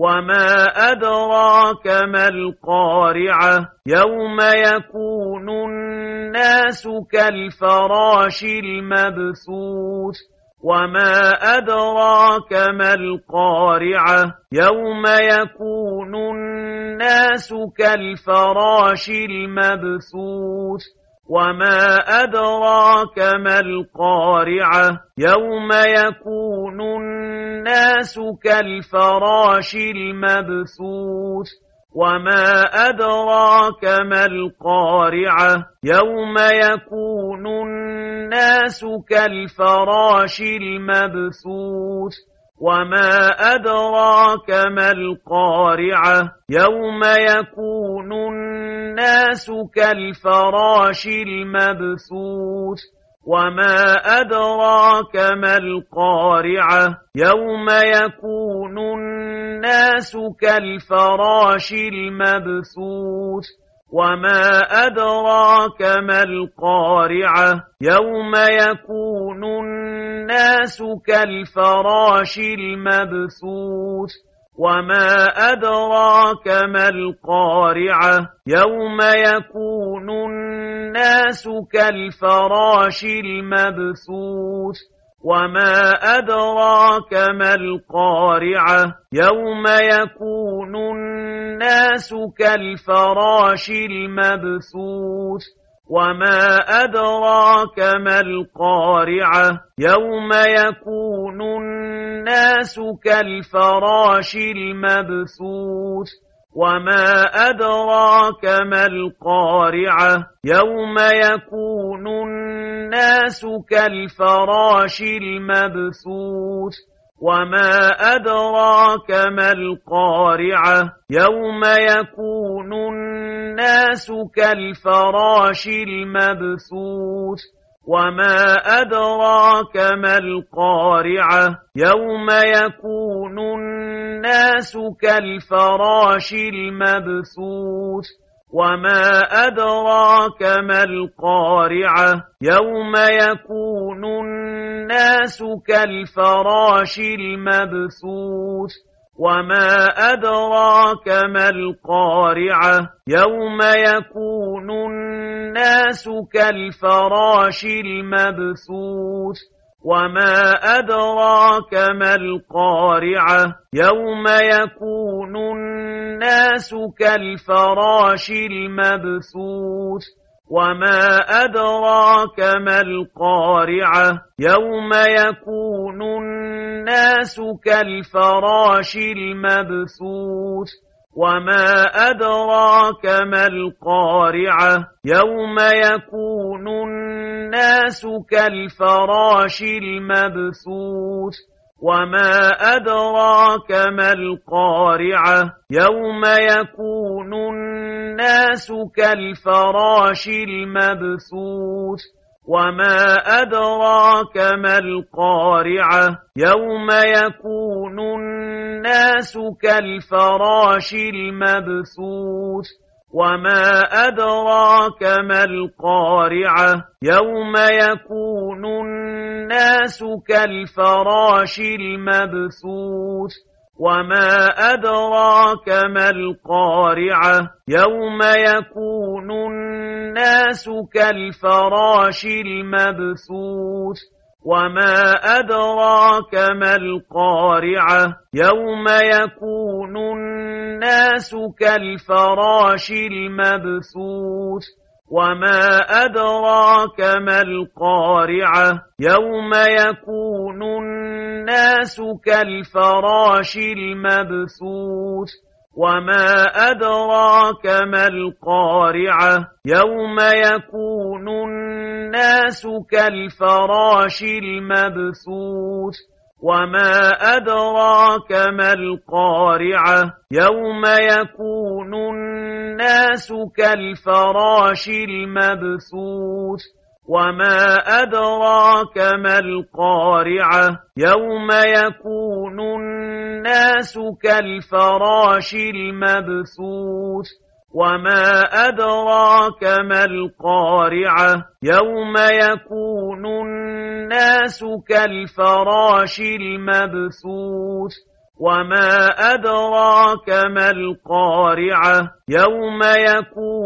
وما أدراك ما القارعة يوم يكون الناس كالفراش المبثوث وما أدراك ما القارعة يوم يكون الناس كالفراش المبثوث وما أدراك ما القارعة يوم يكون الناس كالفراش المبثوث وما أدراك ما القارعة يوم يكون الناس كالفراش المبثوث وما أدراك ما القارعة يوم يكون الناس كالفراش المبثوث وما أدراك ما القارعة يوم يكون الناس كالفراش المبثوث وما أدراك ما القارعة يوم يكون الناس كالفراش المبثوث وما أدراك ما القارعة يوم يكون الناس كالفراش المبثوث وما أدراك ما القارعة يوم يكون الناس كالفراش المبثوث وما أدراك ما القارعة يوم يكون الناس كالفراش المبثوث وما أدراك ما القارعة يوم يكون الناس كالفراش المبثوث وما أدراك ما القارعة يوم يكون الناس كالفراش المبثوث وما أدراك ما القارعة يوم يكون الناس كالفراش المبثوث وما أدراك ما القارعة يوم يكون الناس كالفراش المبثوث وما أدراك ما القارعة يوم يكون الناس كالفراش المبثوث وما أدراك ما القارعة يوم يكون الناس كالفراش المبثوث وما أدراك ما القارعة يوم يكون الناس كالفراش المبثوث وما أدراك ما القارعة يوم يكون الناس كالفراش المبثوث وما أدراك ما القارعة يوم يكون الناس كالفراش المبثوث وما أدراك ما القارعة يوم يكون الناس كالفراش المبثوث وما أدراك ما القارعة يوم يكون الناس كالفراش المبثوث وما أدراك ما القارعة يوم يكون الناس كالفراش المبثوث وما أدراك ما القارعة يوم يكون الناس كالفراش المبثوث وما أدراك ما القارعة يوم يكون الناس كالفراش المبثوث وما أدراك ما القارعة يوم يكون الناس كالفراش المبثوث وما أدراك ما القارعة يوم يكون الناس كالفراش المبثوث وما أدراك ما القارعة يوم يكون الناس كالفراش المبثوث وما أدراك ما القارعة يوم يكون الناس كالفراش المبثوث وما أدراك ما القارعة يوم يكون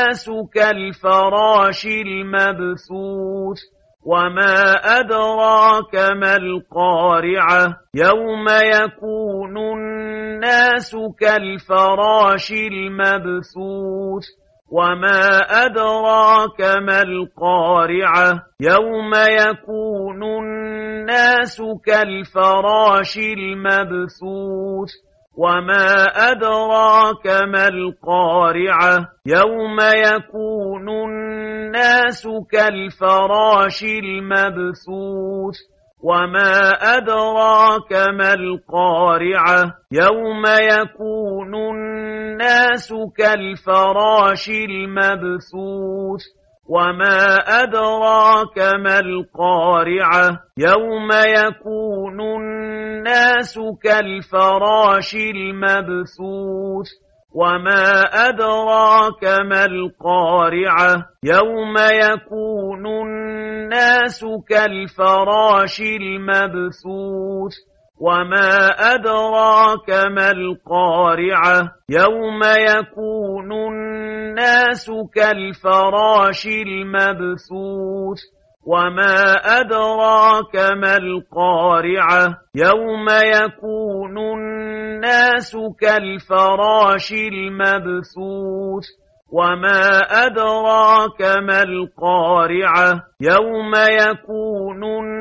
الناس كالفراش المبثوث وما أدراك ما القارعة يوم يكون الناس كالفراش المبثوث وما أدراك ما القارعة يوم يكون الناس كالفراش المبثوث وما أدراك ما القارعة يوم يكون الناس كالفراش المبثوث وما أدراك ما القارعة يوم يكون الناس كالفراش المبثوث وما أدراك ما القارعة يوم يكون الناس كالفراش المبثوث وما أدراك ما القارعة يوم يكون الناس كالفراش المبثوث وما أدراك ما القارعة يوم يكون الناس كالفراش المبثوث وما أدراك ما القارعة يوم يكون الناس كالفراش المبثوث وما أدراك ما القارعة يوم يكون الناس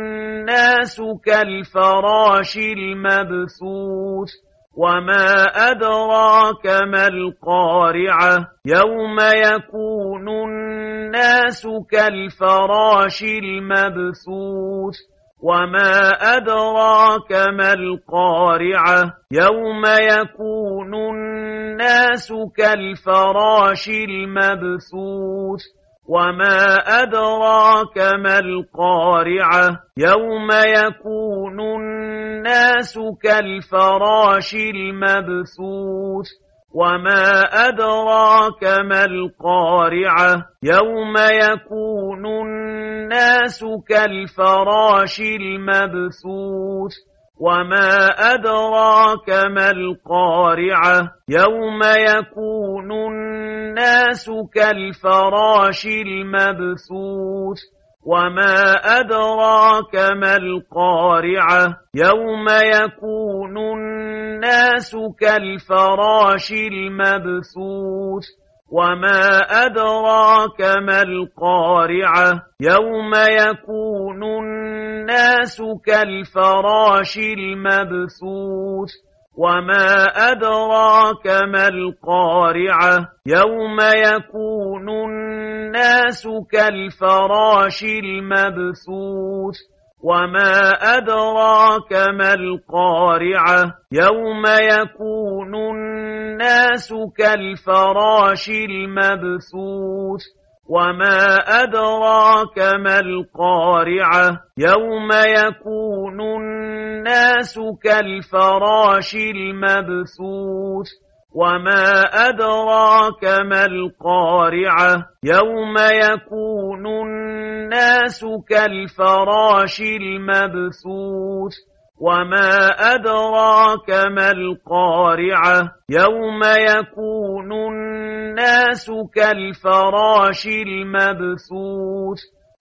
كالفراش المبثوث وما أدراك ما القارعة يوم يكون الناس كالفراش المبثوث وما أدراك ما القارعة يوم يكون الناس كالفراش المبثوث وما أدراك ما القارعة يوم يكون الناس كالفراش المبثوث وما أدراك ما القارعة يوم يكون الناس كالفراش المبثوث وما أدراك ما القارعة يوم يكون الناس كالفراش المبثوث وما أدراك ما القارعة يوم يكون الناس كالفراش المبثوث وما أدراك ما القارعة يوم يكون الناس كالفراش المبثوث وما أدراك ما القارعة يوم يكون الناس كالفراش المبثوث وما أدراك ما القارعة يوم يكون الناس كالفراش المبثوث وما أدراك ما القارعة يوم يكون الناس كالفراش المبثوث وما أدراك ما القارعة يوم يكون الناس كالفراش المبثوث وما أدراك ما القارعة يوم يكون الناس كالفراش المبثوث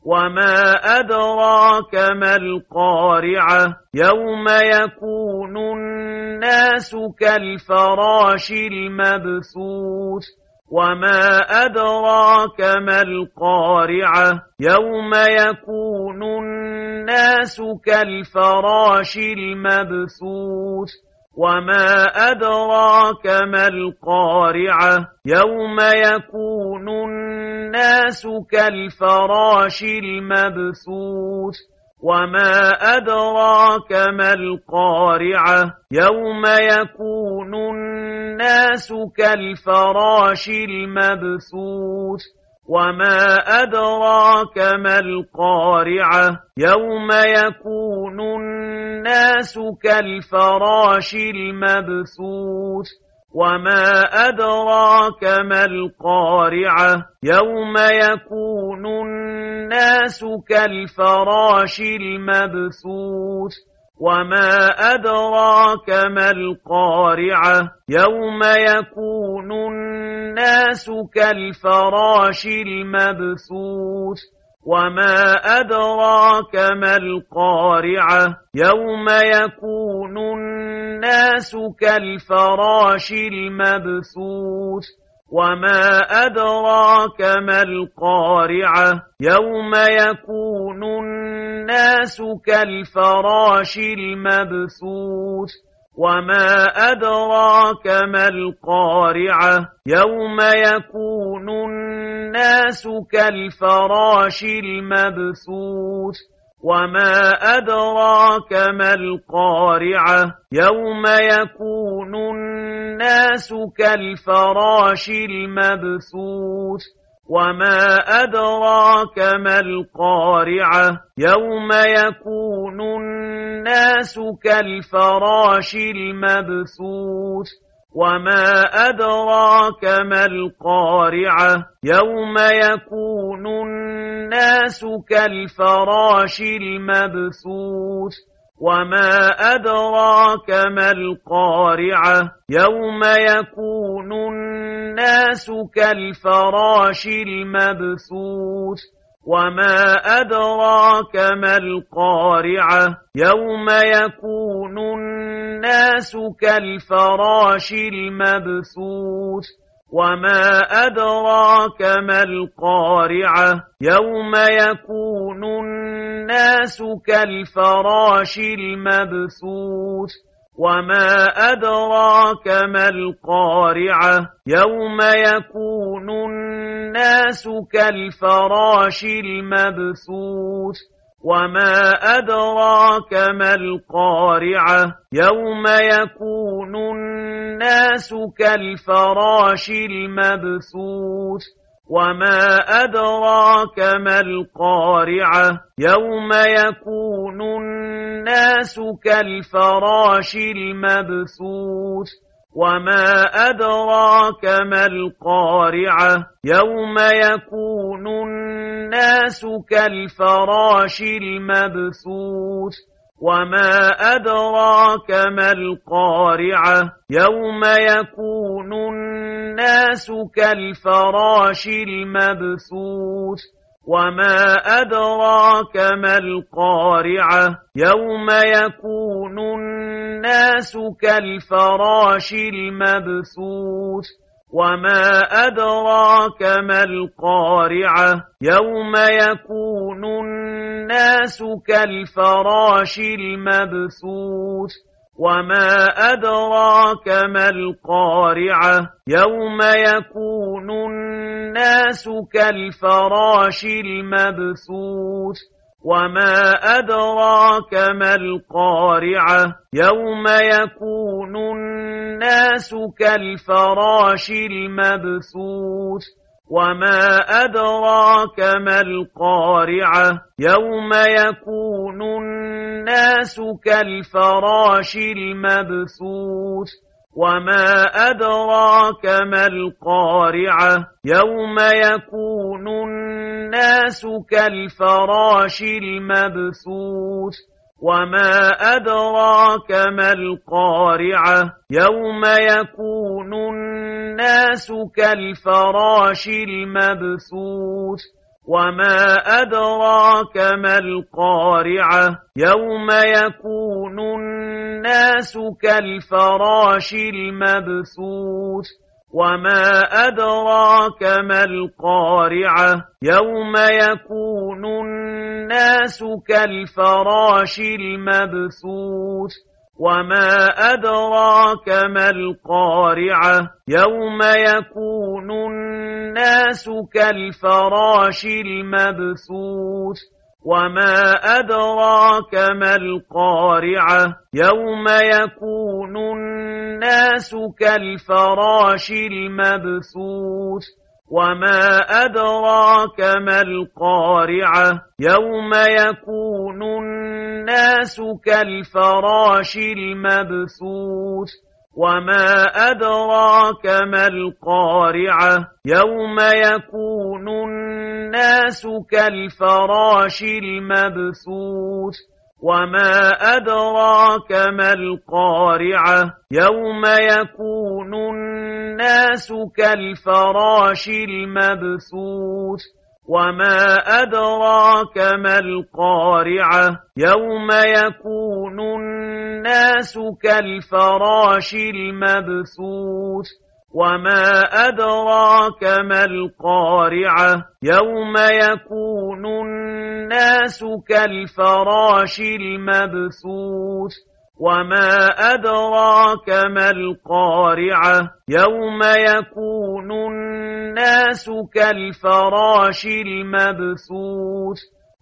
وما أدراك ما القارعة يوم يكون الناس كالفراش المبثوث وما أدراك ما القارعة يوم يكون الناس كالفراش المبثوث وما أدراك ما القارعة يوم يكون الناس كالفراش المبثوث وما أدراك ما القارعة يوم يكون الناس كالفراش المبثوث وما أدراك ما القارعة يوم يكون الناس كالفراش المبثوث وما أدراك ما القارعة يوم يكون الناس كالفراش المبثوث وما أدراك ما القارعة يوم يكون الناس كالفراش المبثوث وما أدراك ما القارعة يوم يكون الناس كالفراش المبثوث وما أدراك ما القارعة يوم يكون الناس كالفراش المبثوث وما أدراك ما القارعة يوم يكون الناس كالفراش المبثوث وما أدراك ما القارعة يوم يكون الناس كالفراش المبثوث وما أدراك ما القارعة يوم يكون الناس كالفراش المبثوث وما أدراك ما القارعة يوم يكون الناس كالفراش المبثوث وما أدراك ما القارعة يوم يكون الناس كالفراش المبثوث وما أدراك ما القارعة يوم يكون الناس كالفراش المبثوث وما أدراك ما القارعة يوم يكون الناس كالفراش المبثوث وما أدراك ما القارعة يوم يكون الناس كالفراش المبثوث وما أدراك ما القارعة يوم يكون الناس كالفراش المبثوث وما أدراك ما القارعة يوم يكون الناس كالفراش المبثوث وما أدراك ما القارعة يوم يكون الناس كالفراش المبثوث وما أدراك ما القارعة يوم يكون الناس كالفراش المبثوث وما أدراك ما القارعة يوم يكون الناس كالفراش المبثوث وما أدراك ما القارعة يوم يكون الناس كالفراش المبثوث وما أدراك ما القارعة يوم يكون الناس كالفراش المبثوث وما أدراك ما القارعة يوم يكون الناس كالفراش المبثوث وما أدراك ما القارعة يوم يكون الناس كالفراش المبثوث وما أدراك ما القارعة يوم يكون الناس كالفراش المبثوث وما أدراك ما القارعة يوم يكون الناس كالفراش المبثوث وما أدراك ما القارعة يوم يكون الناس كالفراش المبثوث وما أدراك ما القارعة يوم يكون الناس كالفراش المبثوث وما أدراك ما القارعة يوم يكون الناس كالفراش المبثوث وما أدراك ما القارعة يوم يكون الناس كالفراش المبثوث وما أدراك ما القارعة يوم يكون الناس كالفراش المبثوث وما أدراك ما القارعة يوم يكون الناس كالفراش المبثوث وما أدراك ما القارعة يوم يكون الناس كالفراش المبثوث وما أدراك ما القارعة يوم يكون الناس كالفراش المبثوث وما أدراك ما القارعة يوم يكون الناس كالفراش المبثوث وما أدراك ما القارعة يوم يكون الناس كالفراش المبثوث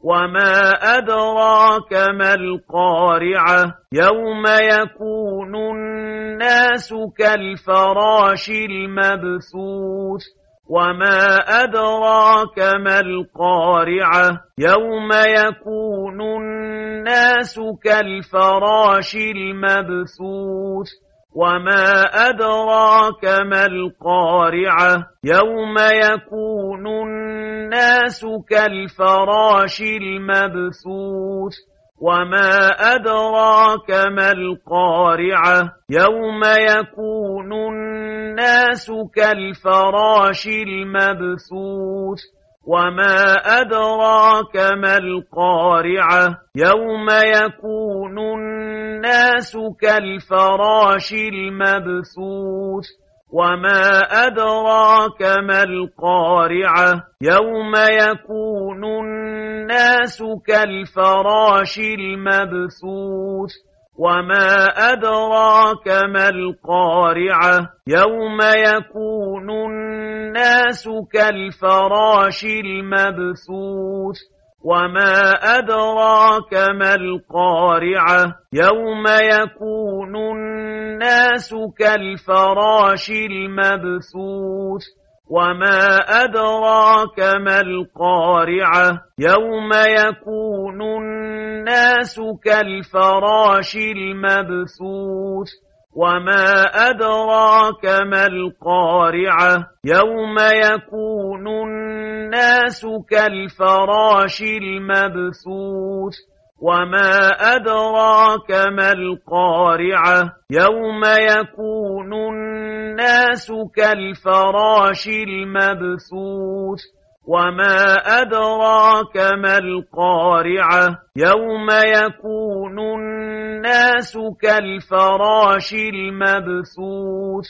وما أدراك ما القارعة يوم يكون الناس كالفراش المبثوث وما أدراك ما القارعة يوم يكون الناس كالفراش المبثوث وما أدراك ما القارعة يوم يكون الناس كالفراش المبثوث وما أدراك ما القارعة يوم يكون الناس كالفراش المبثوث وما أدراك ما القارعة يوم يكون الناس كالفراش المبثوث وما أدراك ما القارعة يوم يكون الناس كالفراش المبثوث وما أدراك ما القارعة يوم يكون الناس كالفراش المبثوث وما أدراك ما القارعة يوم يكون الناس كالفراش المبثوث وما أدراك ما القارعة يوم يكون الناس كالفراش المبثوث وما أدراك ما القارعة يوم يكون الناس كالفراش المبثوث وما أدراك ما القارعة يوم يكون الناس كالفراش المبثوث وما أدراك ما القارعة يوم يكون الناس كالفراش المبثوث